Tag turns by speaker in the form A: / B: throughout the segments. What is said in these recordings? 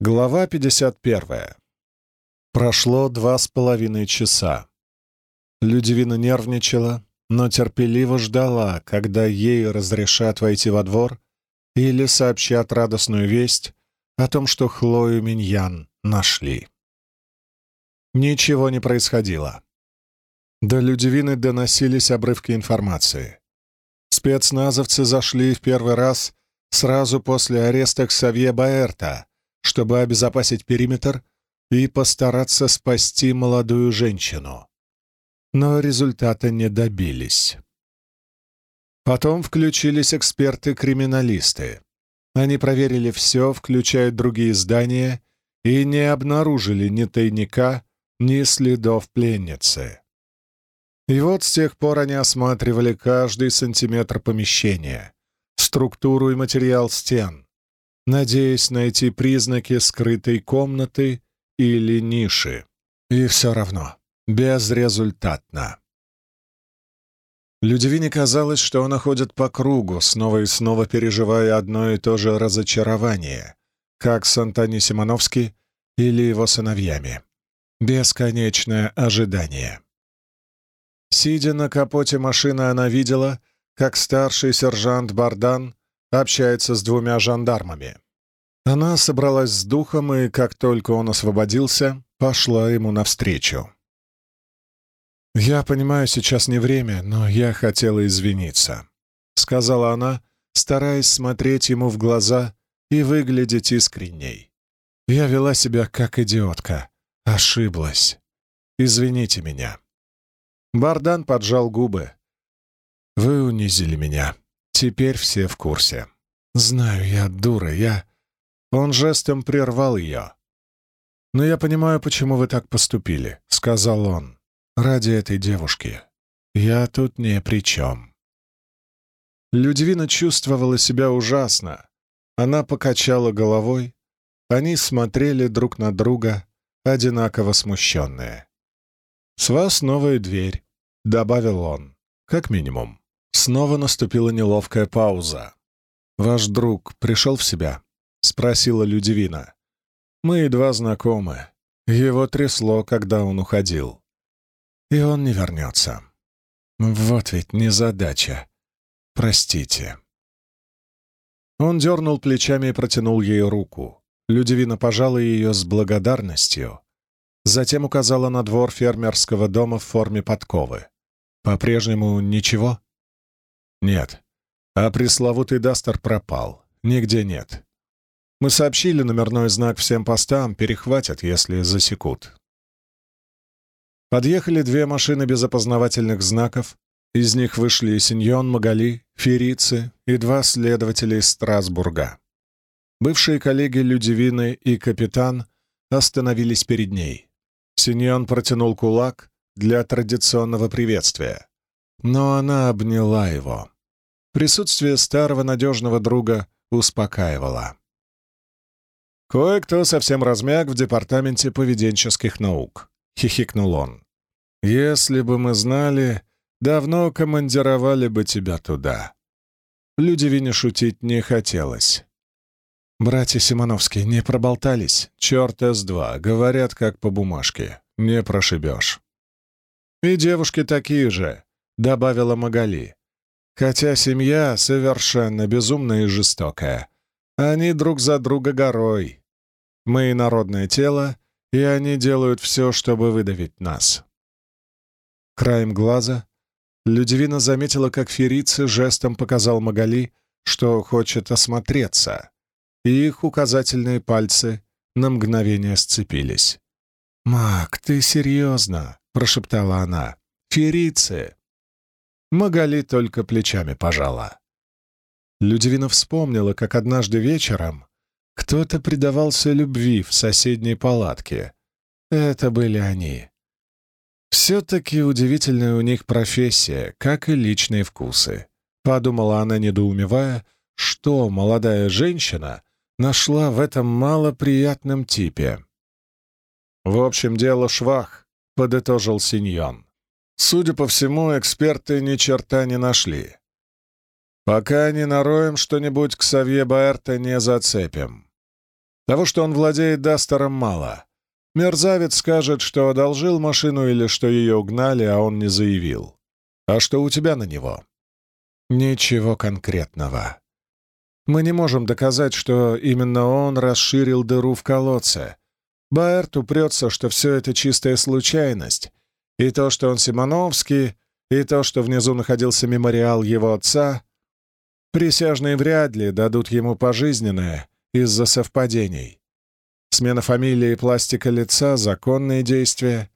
A: Глава 51. Прошло два с половиной часа. Людивина нервничала, но терпеливо ждала, когда ей разрешат войти во двор или сообщат радостную весть о том, что Хлою Миньян нашли. Ничего не происходило. До Людивины доносились обрывки информации. Спецназовцы зашли в первый раз сразу после ареста Ксавье Баэрта — чтобы обезопасить периметр и постараться спасти молодую женщину. Но результата не добились. Потом включились эксперты-криминалисты. Они проверили все, включая другие здания, и не обнаружили ни тайника, ни следов пленницы. И вот с тех пор они осматривали каждый сантиметр помещения, структуру и материал стен, надеясь найти признаки скрытой комнаты или ниши. И все равно, безрезультатно. Людивине казалось, что она ходит по кругу, снова и снова переживая одно и то же разочарование, как с Антони Симоновски или его сыновьями. Бесконечное ожидание. Сидя на капоте машины, она видела, как старший сержант Бардан общается с двумя жандармами. Она собралась с духом и, как только он освободился, пошла ему навстречу. «Я понимаю, сейчас не время, но я хотела извиниться», — сказала она, стараясь смотреть ему в глаза и выглядеть искренней. «Я вела себя как идиотка. Ошиблась. Извините меня». Бардан поджал губы. «Вы унизили меня. Теперь все в курсе. Знаю, я дура, я...» Он жестом прервал ее. «Но я понимаю, почему вы так поступили», — сказал он. «Ради этой девушки. Я тут ни при чем». Людвина чувствовала себя ужасно. Она покачала головой. Они смотрели друг на друга, одинаково смущенные. «С вас новая дверь», — добавил он, — «как минимум». Снова наступила неловкая пауза. «Ваш друг пришел в себя?» — спросила Людивина. «Мы едва знакомы. Его трясло, когда он уходил. И он не вернется. Вот ведь незадача. Простите». Он дернул плечами и протянул ей руку. Людивина пожала ее с благодарностью. Затем указала на двор фермерского дома в форме подковы. «По-прежнему ничего?» «Нет. А пресловутый Дастер пропал. Нигде нет. Мы сообщили номерной знак всем постам, перехватят, если засекут». Подъехали две машины без опознавательных знаков. Из них вышли Синьон, Магали, Ферицы и два следователя из Страсбурга. Бывшие коллеги Людивины и капитан остановились перед ней. Синьон протянул кулак для традиционного приветствия но она обняла его. Присутствие старого надежного друга успокаивало. «Кое-кто совсем размяк в департаменте поведенческих наук», — хихикнул он. «Если бы мы знали, давно командировали бы тебя туда». Людивине шутить не хотелось. «Братья Симоновские не проболтались? Черт С-2, говорят, как по бумажке. Не прошибешь». «И девушки такие же», — добавила Магали. «Хотя семья совершенно безумная и жестокая. Они друг за друга горой. Мы — народное тело, и они делают все, чтобы выдавить нас». Краем глаза Людивина заметила, как Ферицы жестом показал Магали, что хочет осмотреться, и их указательные пальцы на мгновение сцепились. «Мак, ты серьезно?» — прошептала она. «Ферицы!» Магали только плечами пожала. Людивина вспомнила, как однажды вечером кто-то предавался любви в соседней палатке. Это были они. Все-таки удивительная у них профессия, как и личные вкусы. Подумала она, недоумевая, что молодая женщина нашла в этом малоприятном типе. «В общем, дело швах», — подытожил Синьон. Судя по всему, эксперты ни черта не нашли. Пока не нароем что-нибудь, к Савье Баэрта не зацепим. Того, что он владеет Дастером, мало. Мерзавец скажет, что одолжил машину или что ее угнали, а он не заявил. А что у тебя на него? Ничего конкретного. Мы не можем доказать, что именно он расширил дыру в колодце. Баэрт упрется, что все это чистая случайность, и то, что он Симоновский, и то, что внизу находился мемориал его отца, присяжные вряд ли дадут ему пожизненное из-за совпадений. Смена фамилии и пластика лица — законные действия.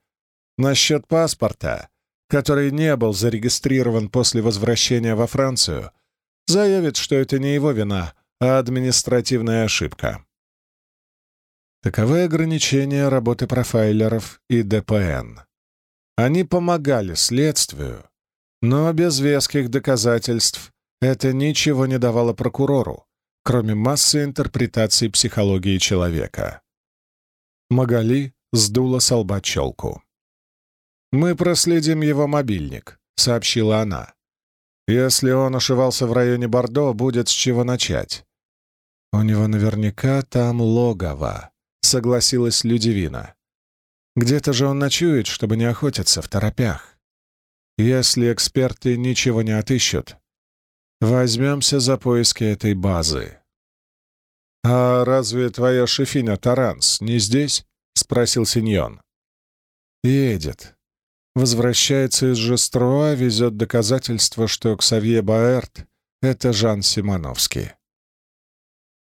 A: Насчет паспорта, который не был зарегистрирован после возвращения во Францию, заявит, что это не его вина, а административная ошибка. Таковы ограничения работы профайлеров и ДПН. Они помогали следствию, но без веских доказательств это ничего не давало прокурору, кроме массы интерпретаций психологии человека. Магали сдула с лба челку. «Мы проследим его мобильник», — сообщила она. «Если он ошивался в районе Бордо, будет с чего начать». «У него наверняка там логово», — согласилась Людивина. Где-то же он ночует, чтобы не охотиться в торопях. Если эксперты ничего не отыщут, возьмемся за поиски этой базы. «А разве твоя шефиня Таранс не здесь?» — спросил Синьон. «Едет. Возвращается из Жеструа, везет доказательства, что Ксавье Баэрт — это Жан Симоновский».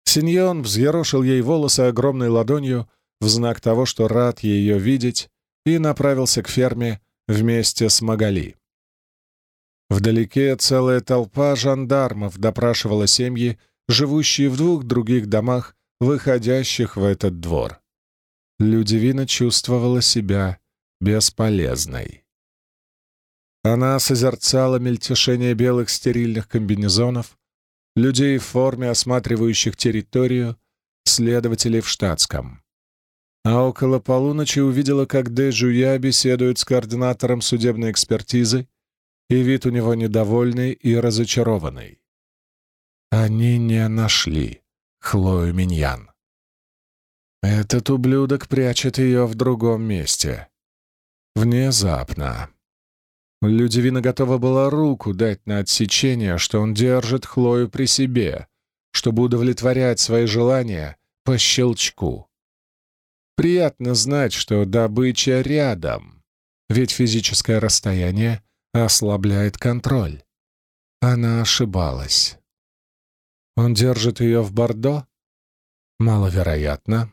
A: Синьон взъерошил ей волосы огромной ладонью, в знак того, что рад ее видеть, и направился к ферме вместе с Магали. Вдалеке целая толпа жандармов допрашивала семьи, живущие в двух других домах, выходящих в этот двор. Людивина чувствовала себя бесполезной. Она созерцала мельтешение белых стерильных комбинезонов, людей в форме, осматривающих территорию, следователей в штатском а около полуночи увидела, как Дэ Жуя беседует с координатором судебной экспертизы, и вид у него недовольный и разочарованный. Они не нашли Хлою Миньян. Этот ублюдок прячет ее в другом месте. Внезапно. Людивина готова была руку дать на отсечение, что он держит Хлою при себе, чтобы удовлетворять свои желания по щелчку. Приятно знать, что добыча рядом, ведь физическое расстояние ослабляет контроль. Она ошибалась. Он держит ее в Бордо? Маловероятно.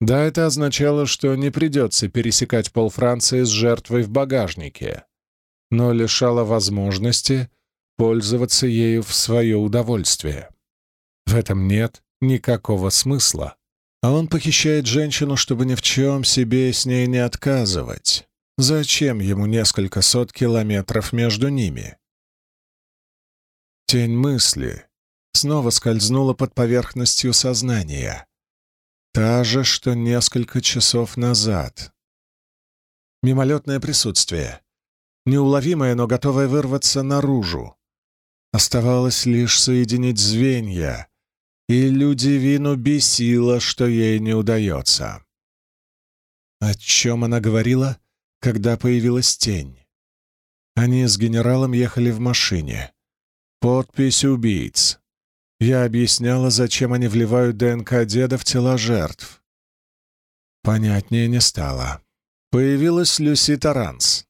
A: Да, это означало, что не придется пересекать пол Франции с жертвой в багажнике, но лишало возможности пользоваться ею в свое удовольствие. В этом нет никакого смысла. А он похищает женщину, чтобы ни в чем себе с ней не отказывать. Зачем ему несколько сот километров между ними? Тень мысли снова скользнула под поверхностью сознания. Та же, что несколько часов назад. Мимолетное присутствие. Неуловимое, но готовое вырваться наружу. Оставалось лишь соединить звенья, и Людивину бесило, что ей не удается. О чем она говорила, когда появилась тень? Они с генералом ехали в машине. Подпись убийц. Я объясняла, зачем они вливают ДНК деда в тела жертв. Понятнее не стало. Появилась Люси Таранс.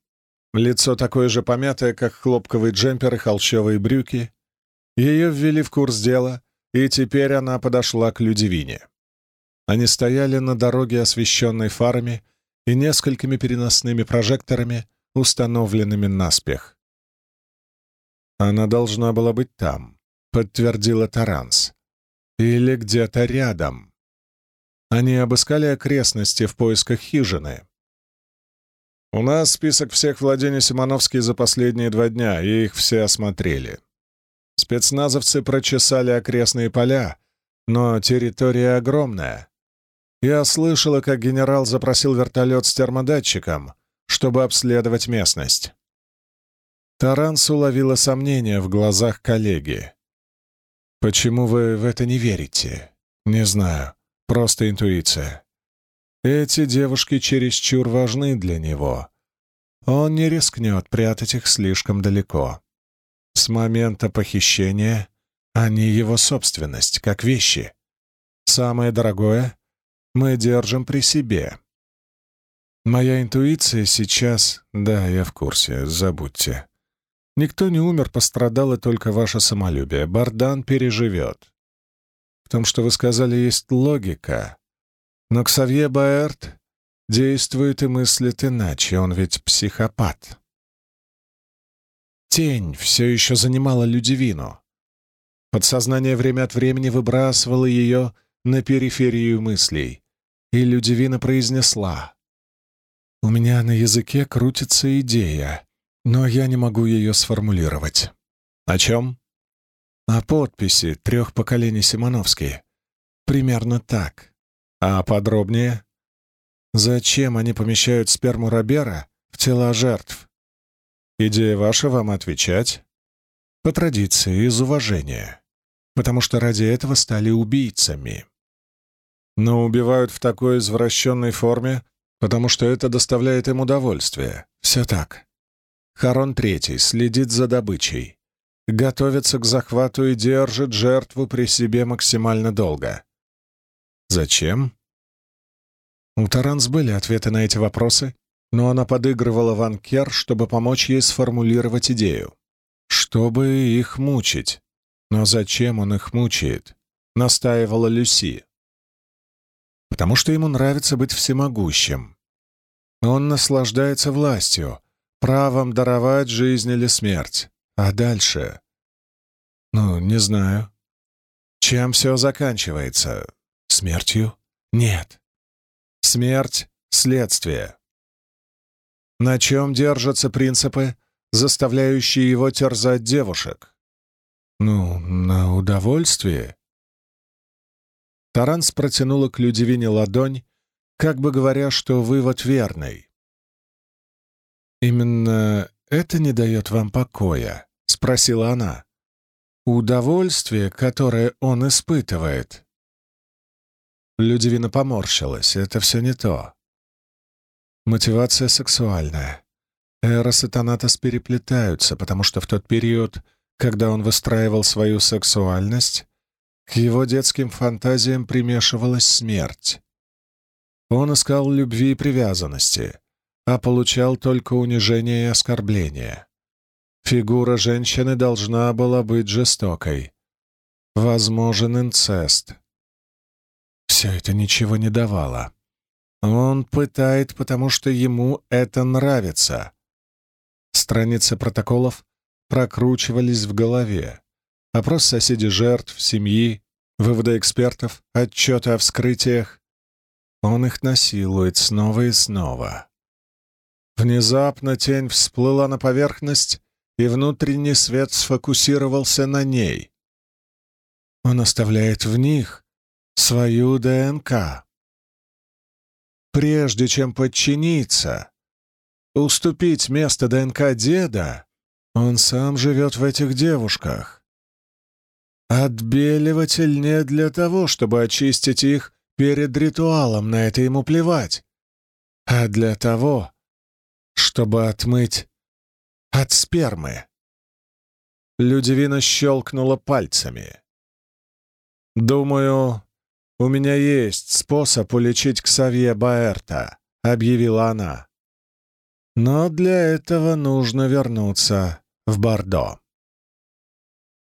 A: Лицо такое же помятое, как хлопковый джемпер и холщовые брюки. Ее ввели в курс дела, и теперь она подошла к Людивине. Они стояли на дороге, освещенной фарами и несколькими переносными прожекторами, установленными наспех. «Она должна была быть там», — подтвердила Таранс. «Или где-то рядом». Они обыскали окрестности в поисках хижины. «У нас список всех владений Симоновских за последние два дня, и их все осмотрели. Спецназовцы прочесали окрестные поля, но территория огромная. Я слышала, как генерал запросил вертолет с термодатчиком, чтобы обследовать местность. Таранс уловила сомнения в глазах коллеги. «Почему вы в это не верите?» «Не знаю. просто интуиция. Эти девушки чересчур важны для него. Он не рискнет прятать их слишком далеко. С момента похищения они его собственность, как вещи. Самое дорогое мы держим при себе. Моя интуиция сейчас... Да, я в курсе, забудьте. Никто не умер, пострадало только ваше самолюбие. Бардан переживет. В том, что вы сказали, есть логика. Но Ксавье Баэрт действует и мыслит иначе, он ведь психопат. Тень все еще занимала Людивину. Подсознание время от времени выбрасывало ее на периферию мыслей, и Людивина произнесла. «У меня на языке крутится идея, но я не могу ее сформулировать». «О чем?» «О подписи трех поколений Симоновские. Примерно так. А подробнее?» «Зачем они помещают сперму Робера в тела жертв?» «Идея ваша вам отвечать?» «По традиции, из уважения. Потому что ради этого стали убийцами». Но убивают в такой извращенной форме, потому что это доставляет им удовольствие. Все так. Харон Третий следит за добычей, готовится к захвату и держит жертву при себе максимально долго. Зачем? У Таранс были ответы на эти вопросы, но она подыгрывала Ван Кер, чтобы помочь ей сформулировать идею. Чтобы их мучить. Но зачем он их мучает? Настаивала Люси потому что ему нравится быть всемогущим. Он наслаждается властью, правом даровать жизнь или смерть. А дальше? Ну, не знаю. Чем все заканчивается? Смертью? Нет. Смерть — следствие. На чем держатся принципы, заставляющие его терзать девушек? Ну, на удовольствие. Таранс протянула к Людивине ладонь, как бы говоря, что вывод верный. «Именно это не дает вам покоя?» — спросила она. «Удовольствие, которое он испытывает». Людивина поморщилась. «Это все не то. Мотивация сексуальная. Эрос и Танатос переплетаются, потому что в тот период, когда он выстраивал свою сексуальность, к его детским фантазиям примешивалась смерть. Он искал любви и привязанности, а получал только унижение и оскорбление. Фигура женщины должна была быть жестокой. Возможен инцест. Все это ничего не давало. Он пытает, потому что ему это нравится. Страницы протоколов прокручивались в голове. Опрос соседей жертв, семьи, выводы экспертов, отчеты о вскрытиях. Он их насилует снова и снова. Внезапно тень всплыла на поверхность, и внутренний свет сфокусировался на ней. Он оставляет в них свою ДНК. Прежде чем подчиниться, уступить место ДНК деда, он сам живет в этих девушках. Отбеливатель не для того, чтобы очистить их перед ритуалом, на это ему плевать, а для того, чтобы отмыть от спермы. Людивина щелкнула пальцами. «Думаю, у меня есть способ улечить Ксавье Баэрта», — объявила она. «Но для этого нужно вернуться в Бордо».